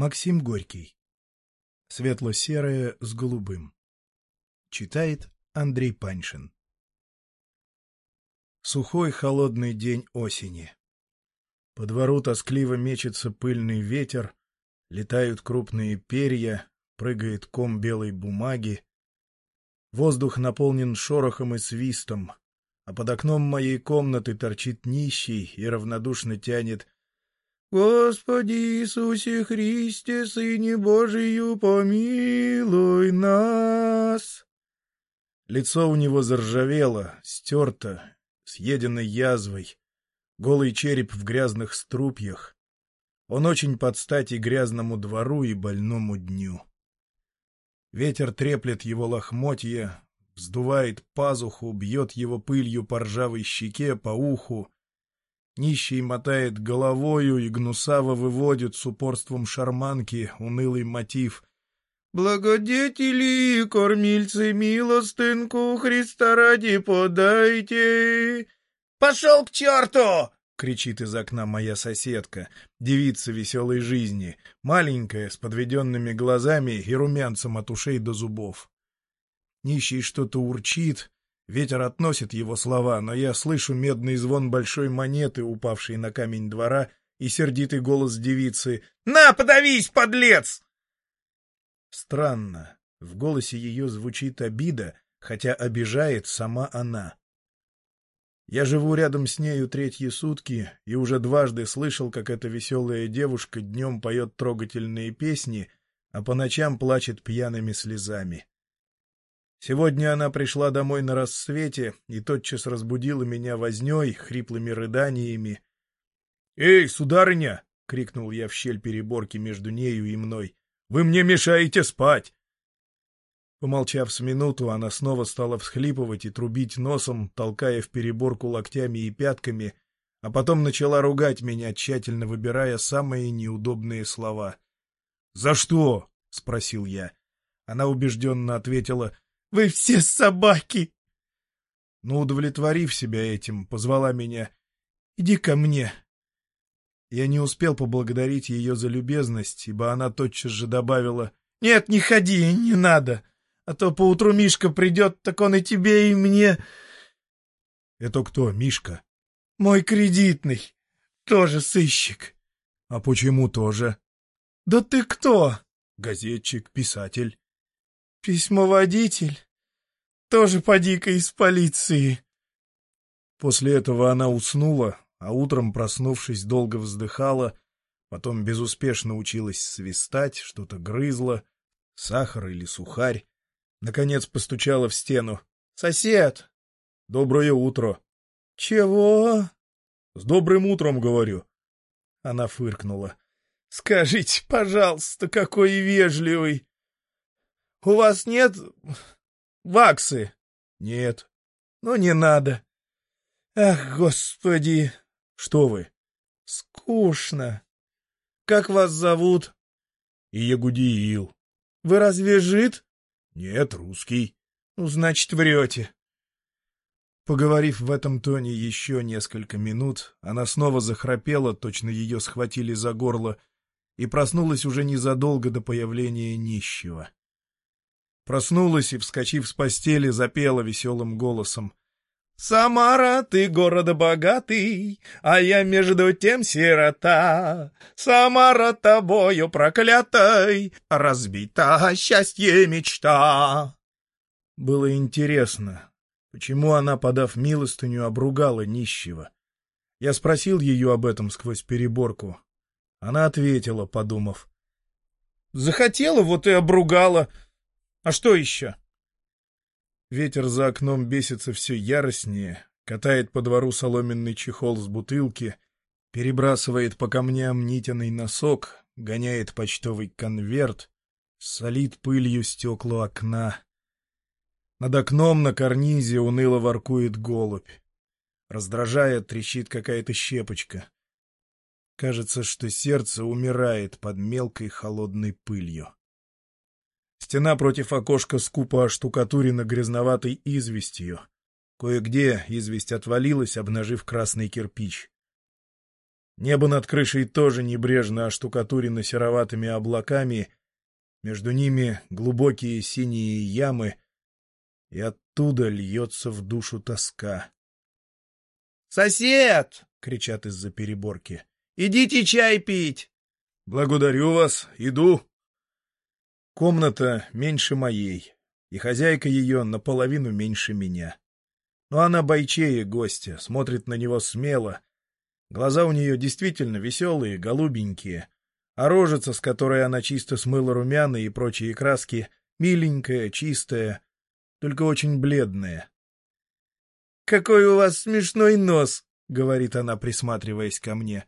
Максим Горький. Светло-серое с голубым. Читает Андрей Паншин. Сухой холодный день осени. По двору тоскливо мечется пыльный ветер, летают крупные перья, прыгает ком белой бумаги. Воздух наполнен шорохом и свистом, а под окном моей комнаты торчит нищий и равнодушно тянет Господи Иисусе Христе, Сыне Божию, помилуй нас. Лицо у него заржавело, стерто, съедено язвой, голый череп в грязных струпьях. Он очень под стать и грязному двору, и больному дню. Ветер треплет его лохмотья, вздувает пазуху, бьет его пылью по ржавой щеке, по уху, Нищий мотает головою и гнусаво выводит с упорством шарманки унылый мотив. «Благодетели, кормильцы, милостынку Христа ради подайте!» «Пошел к черту!» — кричит из окна моя соседка, девица веселой жизни, маленькая, с подведенными глазами и румянцем от ушей до зубов. Нищий что-то урчит, Ветер относит его слова, но я слышу медный звон большой монеты, упавшей на камень двора, и сердитый голос девицы «На, подавись, подлец!» Странно, в голосе ее звучит обида, хотя обижает сама она. Я живу рядом с нею третьи сутки и уже дважды слышал, как эта веселая девушка днем поет трогательные песни, а по ночам плачет пьяными слезами. Сегодня она пришла домой на рассвете и тотчас разбудила меня вознёй, хриплыми рыданиями. — Эй, сударыня! — крикнул я в щель переборки между нею и мной. — Вы мне мешаете спать! Помолчав с минуту, она снова стала всхлипывать и трубить носом, толкая в переборку локтями и пятками, а потом начала ругать меня, тщательно выбирая самые неудобные слова. — За что? — спросил я. Она убежденно ответила — вы все собаки!» Но, удовлетворив себя этим, позвала меня «Иди ко мне». Я не успел поблагодарить ее за любезность, ибо она тотчас же добавила «Нет, не ходи, не надо, а то поутру Мишка придет, так он и тебе, и мне...» «Это кто, Мишка?» «Мой кредитный, тоже сыщик». «А почему тоже?» «Да ты кто?» «Газетчик, писатель». Письмоводитель? Тоже поди-ка из полиции. После этого она уснула, а утром, проснувшись, долго вздыхала, потом безуспешно училась свистать, что-то грызла, сахар или сухарь. Наконец постучала в стену. «Сосед!» «Доброе утро!» «Чего?» «С добрым утром, говорю!» Она фыркнула. «Скажите, пожалуйста, какой вежливый!» У вас нет ваксы? Нет. Ну, не надо. Ах, господи. Что вы? Скучно. Как вас зовут? Иегудиил. Вы разве жид? Нет, русский. Ну, значит, врете. Поговорив в этом тоне еще несколько минут, она снова захрапела, точно ее схватили за горло, и проснулась уже незадолго до появления нищего. Проснулась и, вскочив с постели, запела веселым голосом. «Самара, ты города богатый, а я между тем сирота. Самара тобою проклятой, разбита счастье мечта». Было интересно, почему она, подав милостыню, обругала нищего. Я спросил ее об этом сквозь переборку. Она ответила, подумав. «Захотела, вот и обругала». А что еще? Ветер за окном бесится все яростнее, катает по двору соломенный чехол с бутылки, перебрасывает по камням нитяный носок, гоняет почтовый конверт, солит пылью стекла окна. Над окном на карнизе уныло воркует голубь. Раздражая, трещит какая-то щепочка. Кажется, что сердце умирает под мелкой холодной пылью. Стена против окошка скупо оштукатурена грязноватой известью. Кое-где известь отвалилась, обнажив красный кирпич. Небо над крышей тоже небрежно оштукатурено сероватыми облаками, между ними глубокие синие ямы, и оттуда льется в душу тоска. «Сосед!» — кричат из-за переборки. «Идите чай пить!» «Благодарю вас, иду!» Комната меньше моей, и хозяйка ее наполовину меньше меня. Но она бойчее гостя, смотрит на него смело. Глаза у нее действительно веселые, голубенькие, а рожица, с которой она чисто смыла румяна и прочие краски, миленькая, чистая, только очень бледная. — Какой у вас смешной нос! — говорит она, присматриваясь ко мне.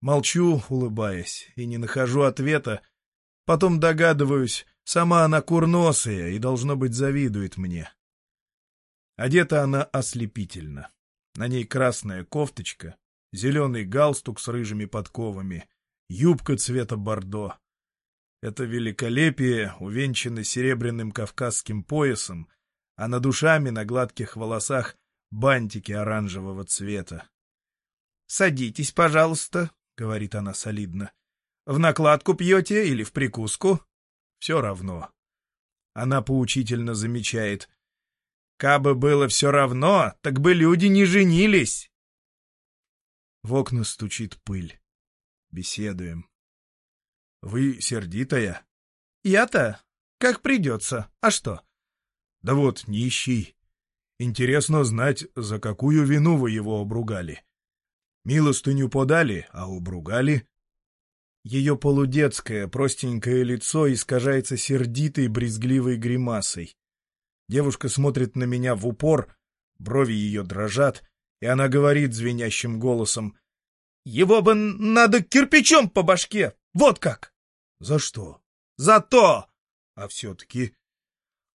Молчу, улыбаясь, и не нахожу ответа. Потом догадываюсь, сама она курносая и, должно быть, завидует мне. Одета она ослепительно. На ней красная кофточка, зеленый галстук с рыжими подковами, юбка цвета бордо. Это великолепие увенчано серебряным кавказским поясом, а над душами на гладких волосах бантики оранжевого цвета. — Садитесь, пожалуйста, — говорит она солидно. — В накладку пьете или в прикуску? — Все равно. Она поучительно замечает — Кабы было все равно, так бы люди не женились. В окна стучит пыль. Беседуем. Вы сердитая? Я-то? Как придется. А что? Да вот, нищий. Интересно знать, за какую вину вы его обругали. Милостыню подали, а обругали. Ее полудетское, простенькое лицо искажается сердитой, брезгливой гримасой. Девушка смотрит на меня в упор, брови ее дрожат, и она говорит звенящим голосом. — Его бы надо кирпичом по башке! Вот как! — За что? — За то! — А все-таки...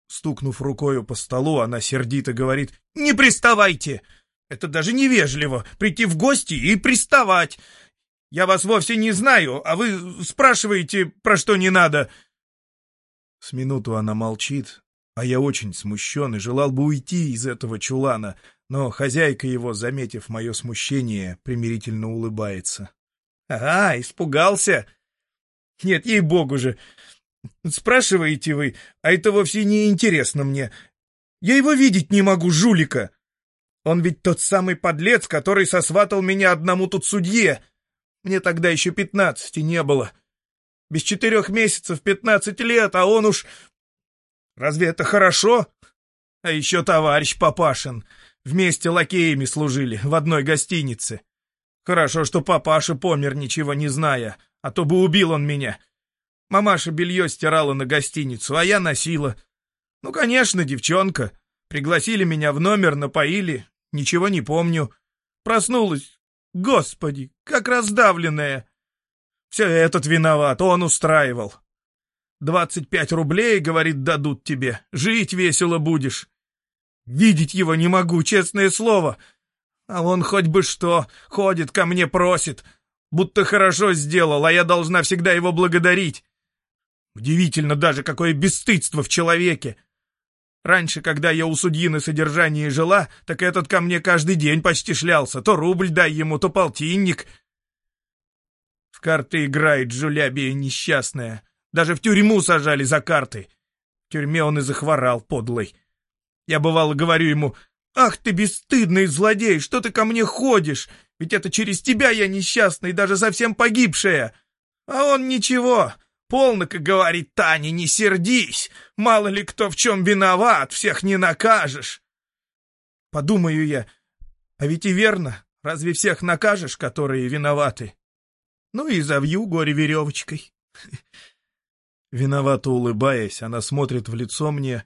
Стукнув рукою по столу, она сердито говорит. — Не приставайте! Это даже невежливо — прийти в гости и приставать! Я вас вовсе не знаю, а вы спрашиваете, про что не надо. С минуту она молчит, а я очень смущен и желал бы уйти из этого чулана, но хозяйка его, заметив мое смущение, примирительно улыбается. — Ага, испугался. Нет, ей-богу же. Спрашиваете вы, а это вовсе не интересно мне. Я его видеть не могу, жулика. Он ведь тот самый подлец, который сосватал меня одному тут судье. Мне тогда еще пятнадцати не было. Без четырех месяцев пятнадцать лет, а он уж Разве это хорошо? А еще товарищ Папашин. Вместе лакеями служили в одной гостинице. Хорошо, что папаша помер, ничего не зная, а то бы убил он меня. Мамаша белье стирала на гостиницу, а я носила. Ну, конечно, девчонка. Пригласили меня в номер, напоили. Ничего не помню. Проснулась. Господи, как раздавленная. Все этот виноват, он устраивал. Двадцать пять рублей, говорит, дадут тебе. Жить весело будешь. Видеть его не могу, честное слово. А он хоть бы что, ходит ко мне, просит. Будто хорошо сделал, а я должна всегда его благодарить. Удивительно даже, какое бесстыдство в человеке. Раньше, когда я у судьи на содержании жила, так этот ко мне каждый день почти шлялся. То рубль дай ему, то полтинник. В карты играет жулябия несчастная. Даже в тюрьму сажали за карты. В тюрьме он и захворал, подлый. Я бывало говорю ему, «Ах ты бесстыдный злодей, что ты ко мне ходишь? Ведь это через тебя я несчастный, даже совсем погибшая». А он ничего, полно, как говорит Таня, не сердись. Мало ли кто в чем виноват, всех не накажешь. Подумаю я, а ведь и верно, разве всех накажешь, которые виноваты? Ну и завью горе веревочкой. Виновато улыбаясь, она смотрит в лицо мне,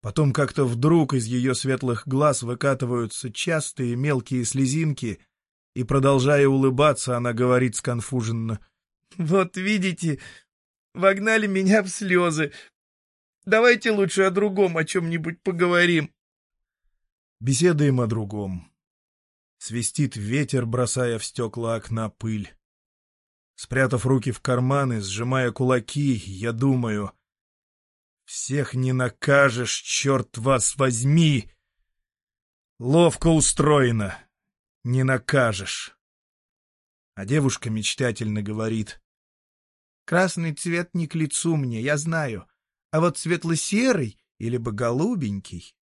потом как-то вдруг из ее светлых глаз выкатываются частые мелкие слезинки, и, продолжая улыбаться, она говорит сконфуженно. — Вот видите, вогнали меня в слезы. Давайте лучше о другом о чем-нибудь поговорим. Беседуем о другом. Свистит ветер, бросая в стекла окна пыль. Спрятав руки в карманы, сжимая кулаки, я думаю... Всех не накажешь, черт вас возьми! Ловко устроено. Не накажешь. А девушка мечтательно говорит. Красный цвет не к лицу мне, я знаю. А вот светло-серый или бы голубенький